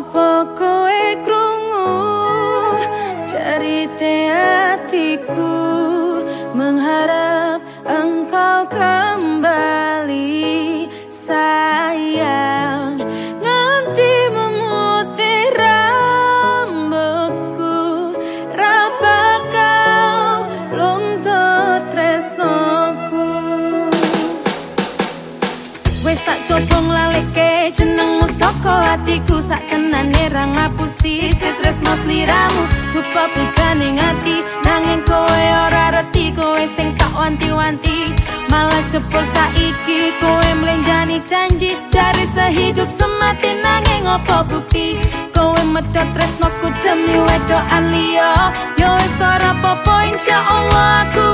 Apa kowe krungu? Cerita hatiku mengharap engkau kembali. Sayang nganti memutih rambutku. Raba kau luntur tresnoku? Wis tak coba nglaleke saka hatiku sak tenane ra ngapusi. Tresno sliramu dupa pujane ngati. Nanging kowe ora reti kowe sing tak wanti-wanti. Malah cepul saiki kowe mlenjani janji. Cari sehidup semati nanging opo bukti? Kowe medhot tresnoku demi wedoan liya. Yo wis ora apa-apa insyaallah aku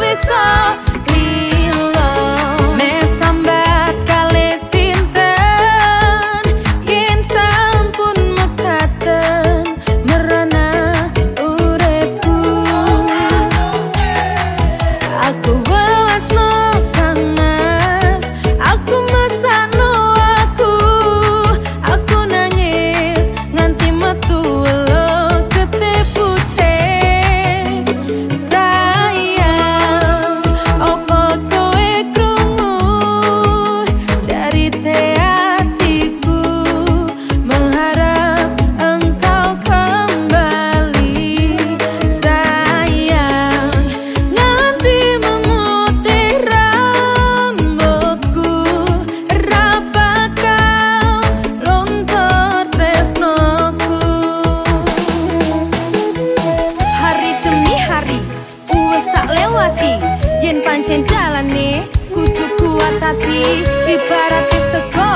wis pancen jalane kudu kuat tapi ibarat sego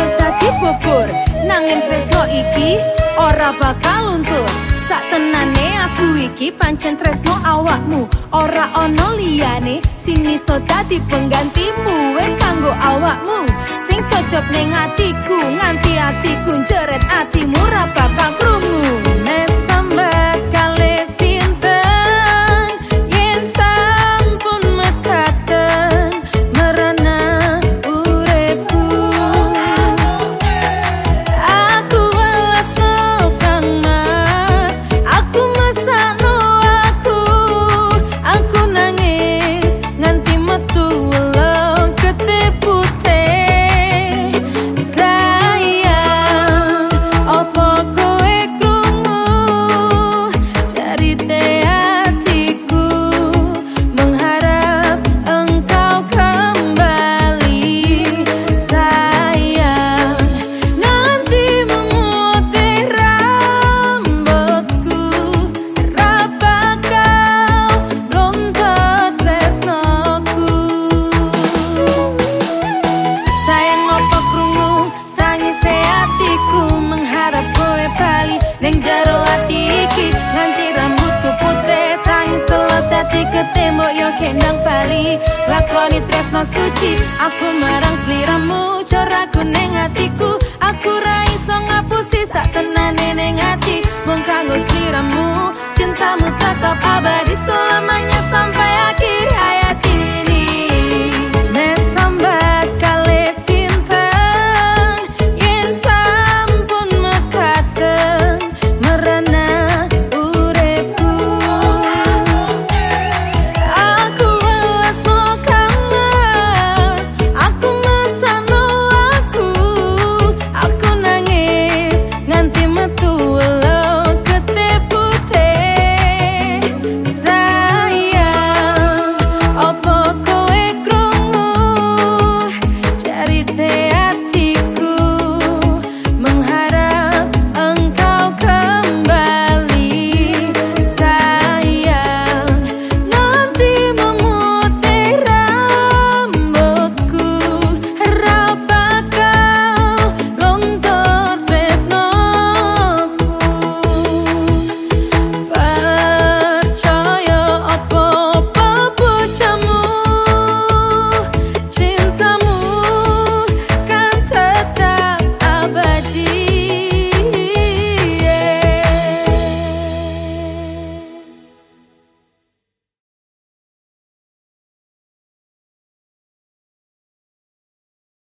wis dadi bubur nanging tresno iki ora bakal luntur. Sak tenane aku iki pancen tresno awakmu. Ora ana liyane sing iso dadi penggantimu. Wis kanggo awakmu sing cocok ning atiku nganti atiku jeret atimu ketembok yo kendang bali. Lakoni tresno suci aku marang sliramu coraku neng atiku aku ra iso ngapusi sak tenane neng ati. Wong kanggo sliramu cintamu tetap abadi selamanya sampai